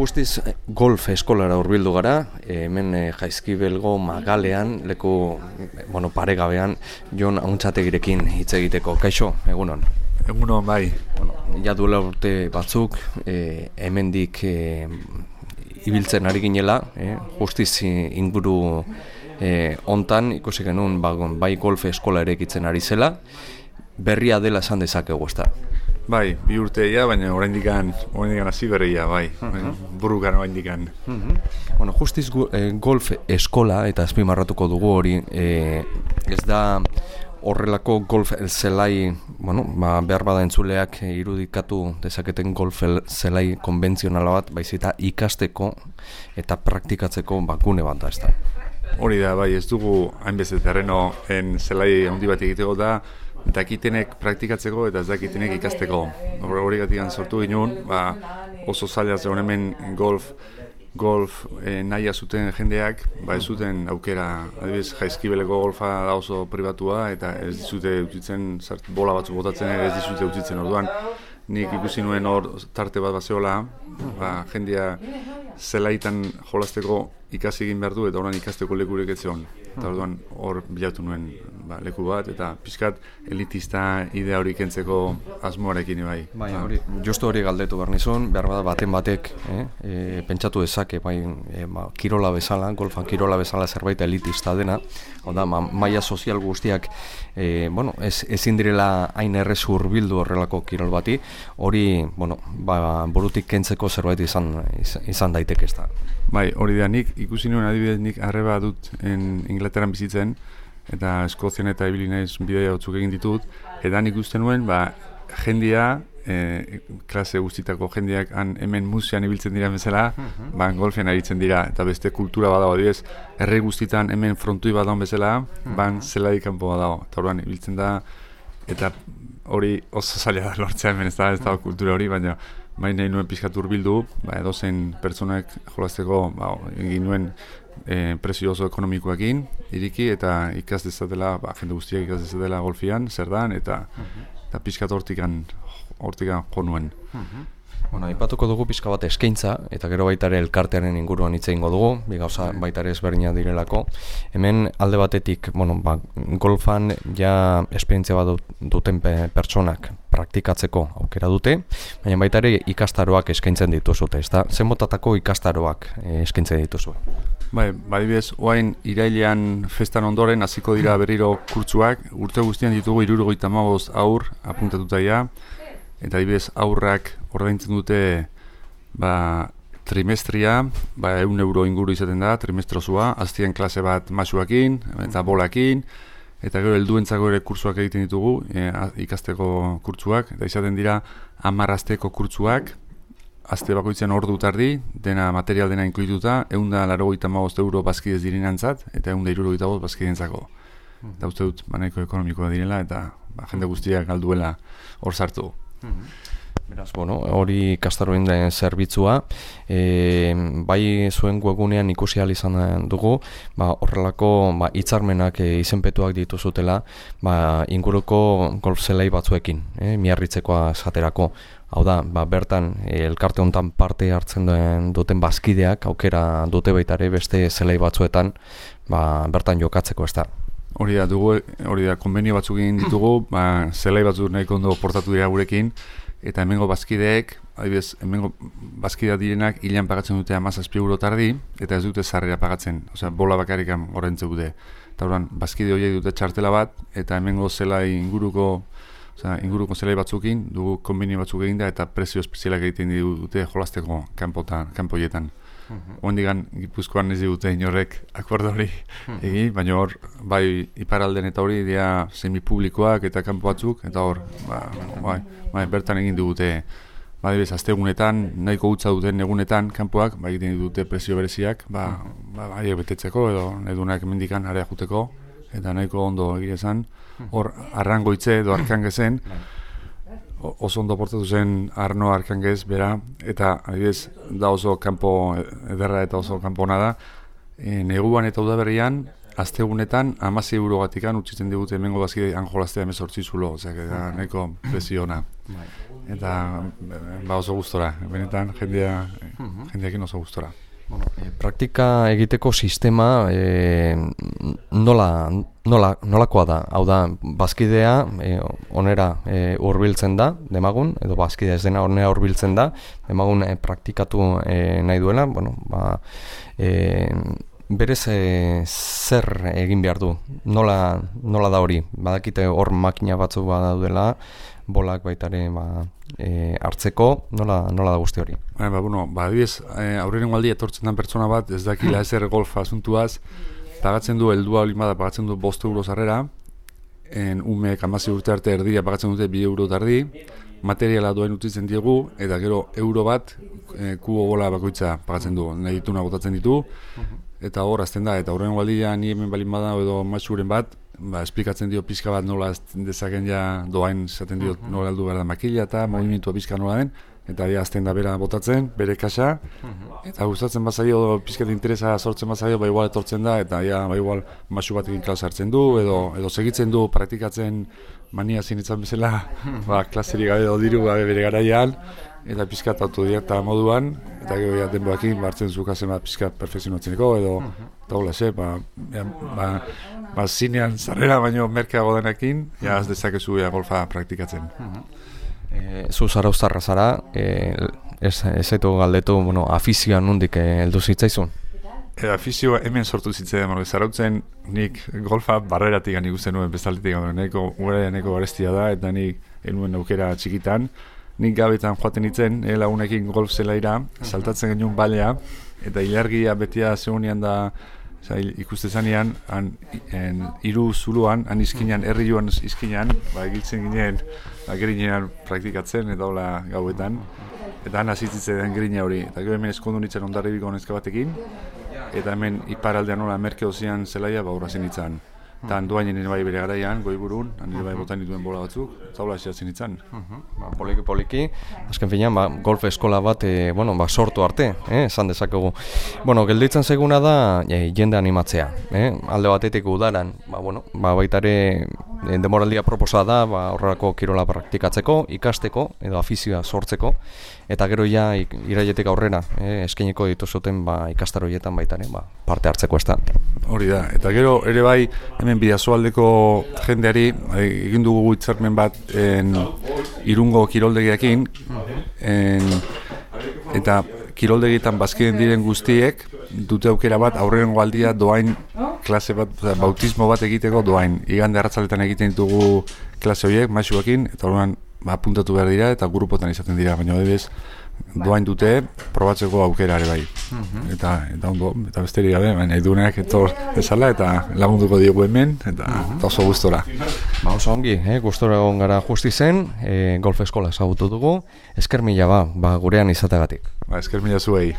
justiz golf eskolara urbildu gara, hemen e, jaizkibelgo magalean, leku bueno, paregabean, jon hauntzategirekin hitz egiteko. Kaixo, egunon? Egunon, bai. Bueno, ja duela urte batzuk, e, hemendik e, ibiltzen ari ginela, e, justiz inguru e, ontan, ikusi genuen ba, bai golf eskola ere ari zela, berria dela esan dezakegu, ez da? Bai, bi urte ia, baina oraindik an, oraindik hasi berria, bai. Uh mhm. -huh. Burrukan oraindik an. Uh mhm. Bueno, justiz eh, golf eskola eta azpimarratuko dugu hori, eh, ez da horrelako golf zelai, bueno, ba, behar bada entzuleak irudikatu dezaketen golf zelai konbentzionala bat, baizita ikasteko eta praktikatzeko bakune bat da, ez da. Hori da, bai, ez dugu hainbeste terreno en zelai handi bat egiteko da, dakitenek praktikatzeko eta ez dakitenek ikasteko. Hori gatian sortu ginen, ba, oso zaila zegoen hemen golf, golf e, nahia zuten jendeak, ba ez zuten aukera, adibidez, jaizkibeleko golfa da oso pribatua eta ez dizute utzitzen, bola batzu botatzen ez dizute utzitzen orduan. Nik ikusi nuen hor tarte bat bazeola, ba, jendea zelaitan jolasteko ikasi egin behar du eta orain ikasteko lekurek etzion. Eta orduan hor bilatu nuen ba, leku bat eta pixkat elitista idea hori kentzeko asmoarekin bai. Bai, hori, justu hori galdetu behar nizun, behar bada baten batek eh, e, pentsatu dezake, bai, e, ba, kirola bezala, golfan kirola bezala zerbait elitista dena, Oda, ma, maia sozial guztiak e, bueno, ez, ezin direla hain errez urbildu horrelako kirol bati, hori bueno, ba, burutik kentzeko zerbait izan, izan daiteke ez da. Bai, hori da, nik ikusi nuen adibidez nik arreba dut en Inglaterran bizitzen, eta Eskozian eta ibili naiz bidea batzuk egin ditut, eta nik uste nuen, ba, jendia, e, klase guztitako jendeak han hemen musean ibiltzen dira bezala, mhm. -huh. ba, golfean aritzen dira, eta beste kultura badago, adibidez, herri guztitan hemen frontui badago bezala, -huh. ban zelai kanpo badago, eta horban ibiltzen da, eta hori oso zaila da lortzea hemen ez da, ez da kultura hori, baina baina nahi nuen pixkat urbildu, ba, edozen pertsonak jolazteko, ba, egin nuen e, prezio oso ekonomikoekin, iriki, eta ikaz dezatela, ba, jende guztiak ikaz dezatela golfian, zer dan, eta, uh -huh. eta pixkat hortikan, hortikan jo nuen. Uh Bueno, ipatuko dugu pixka bat eskaintza, eta gero baita ere elkartearen inguruan hitz egingo dugu, bi gauza bai. baita ere ezberdina direlako. Hemen alde batetik, bueno, ba, golfan ja esperientzia bat duten pertsonak praktikatzeko aukera dute, baina baita ere ikastaroak eskaintzen dituzute, ezta? Zen motatako ikastaroak eh, eskaintzen dituzu? Bai, badibidez, oain irailean festan ondoren hasiko dira berriro kurtsuak, urte guztian ditugu irurogeita magoz aur apuntatuta ja, eta adibidez aurrak ordaintzen dute ba, trimestria, ba, eun euro inguru izaten da, trimestrozua, aztien klase bat masuakin eta bolakin, eta gero helduentzako ere kurtsuak egiten ditugu, e, ikasteko kurtsuak, eta izaten dira amarrazteko kurtsuak, azte bakoitzen ordu tardi, dena material dena inkluituta, egun da laro euro bazkidez direnantzat, eta egun da iruro gita bazkidentzako. Hmm. Eta uste dut, banaiko ekonomikoa direla, eta ba, jende guztiak galduela hor sartu. Hmm. Beraz, bueno, hori kastaroen zerbitzua, e, bai zuen guegunean ikusi izan dugu, ba, horrelako ba, itzarmenak e, izenpetuak dituzutela, ba, inguruko golfzelei batzuekin, e, miarritzekoa zaterako. Hau da, ba, bertan e, elkarte hontan parte hartzen duen duten bazkideak, aukera dute baitare beste zelei batzuetan, ba, bertan jokatzeko ez da. Hori da, dugu, hori da, konbenio batzuk egin ditugu, ba, zelai batzuk nahiko ondo portatu dira gurekin, eta hemengo bazkideek, adibidez, hemengo bazkidea direnak hilan pagatzen dute amazazpi euro tardi, eta ez dute zarrera pagatzen, osea, bola bakarrikan horrentze dute. Eta horan, bazkide horiek dute txartela bat, eta hemengo zelai inguruko, osea, inguruko zelai batzukin, dugu konbini batzuk egin da, eta prezio espezialak egiten dute jolasteko kanpotan, kanpoietan. Ondigan Gipuzkoan ez dute inorrek akordo hori egin, baina hor bai iparalden eta hori dira semipublikoak eta kanpo batzuk eta hor ba, bai, bai, bertan egin dute bai bez astegunetan nahiko gutza duten egunetan kanpoak bai egiten dute presio bereziak ba ba bai betetzeko edo edunak mendikan area joteko eta nahiko ondo egia esan. Hor arrangoitze edo arkangezen bai oso ondo portatu zen Arno Arkangez bera eta adibidez da oso kanpo ederra eta oso kanpo nada e, neguan eta udaberrian astegunetan amasi euro gatikan utzitzen digute hemengo bazkide anjolaztea emezortzi zulo, ozak, eta nahiko presiona. Bai. Eta ba oso gustora, benetan jendea, jendeakin oso gustora. Bueno, e, praktika egiteko sistema e, nola, nola, nolakoa da? Hau da, bazkidea e, onera e, urbiltzen da, demagun, edo bazkidea ez dena onera urbiltzen da, demagun e, praktikatu e, nahi duela, bueno, ba, e, berez e, zer egin behar du? Nola, nola da hori? Badakite hor makina batzu badaudela, bolak baitare ba, e, hartzeko, nola, nola da guzti hori? Ba, ba, bueno, ba, adibiz, e, aurreren etortzen den pertsona bat, ez dakila ezer golf asuntuaz, pagatzen du, eldua olin bada, pagatzen du bost euro zarrera, en ume kamazi urte arte erdia pagatzen dute bi euro tardi, materiala duen utitzen diegu, eta gero euro bat, e, kubo bola bakoitza pagatzen du, nahi ditu nagotatzen ditu, eta hor, azten da, eta aurreren gualdia ni hemen balin bada, edo matxuren bat, ba, esplikatzen dio pizka bat nola dezaken ja doain esaten dio uh nola aldu behar da makila eta movimentua pizka nola den eta ja azten da bera botatzen, bere kasa eta gustatzen bazaio pizka interesa sortzen bazaio, ba igual etortzen da eta ja, ba igual masu bat egin klasa hartzen du edo, edo segitzen du praktikatzen mania zinitzen bezala ba, klaseri gabe edo diru gabe bere garaian eta pizka autodidakta moduan eta gero ja denboakin bartzen zukazen bat pizka perfekzionatzeneko edo eta hola, ba, ba, ba, zinean zarrera baino merkeago denekin, ja az dezakezu ja golfa praktikatzen. E, zu zara ustarra zara, e, ez, ez galdetu, bueno, afizioa nundik heldu zitzaizun? E, afizioa hemen sortu zitzen, bueno, zarautzen nik golfa barreratik gani guztien nuen bezaletik, neko, ugara neko garestia da, eta nik enuen aukera txikitan, nik gabetan joaten itzen, e, lagunekin golf zelaira, saltatzen genuen balea, eta ilargia betia zegoenean da, Zail, ikuste zanean, han, en, iru zuluan, han izkinean, herri joan izkinean, ba, egiltzen ginen, ba, gerinean praktikatzen, eta hola gauetan, eta han azitzen den gerina hori. Eta gero hemen eskondu nintzen ondarri biko batekin, eta hemen iparaldean hola merke ozian zelaia, ba, horra zen Eta handuain nire bai bere garaian, goi burun, nire bai botan dituen bola batzuk, hola esiatzen itzan. Ba, poliki poliki, azken finean, ba, golf eskola bat e, bueno, ba, sortu arte, eh, esan dezakegu. Bueno, gelditzen seguna da e, jende animatzea, eh? alde batetik udaran, ba, bueno, ba, baitare demoraldia proposa da ba, horrelako kirola praktikatzeko, ikasteko edo afizioa sortzeko, eta gero ja irailetik aurrera eh, eskainiko dituzuten ba, ikastaroietan baitare ba, parte hartzeko ez da. Hori da, eta gero ere bai hemen bidazoaldeko jendeari egin dugu hitzarmen bat en, irungo kiroldegiakin. En, eta kiroldegietan bazkiden diren guztiek dute aukera bat aurren aldia doain klase bat, bautismo bat egiteko doain. Igande arratzaletan egiten ditugu klase horiek, maixuakin, eta horrean ba, puntatu behar dira eta grupotan izaten dira, baina adibidez doain dute probatzeko aukera ere bai. Mhm. Eta eta ondo, eta besterik gabe, baina eduneak etor bezala eta lagunduko diegu hemen eta, uh oso gustora. Ba oso ongi, eh, gustora egon gara justi zen, e, golf eskola ezagutu dugu. Esker mila ba, ba gurean izategatik. Ba, esker mila zuei.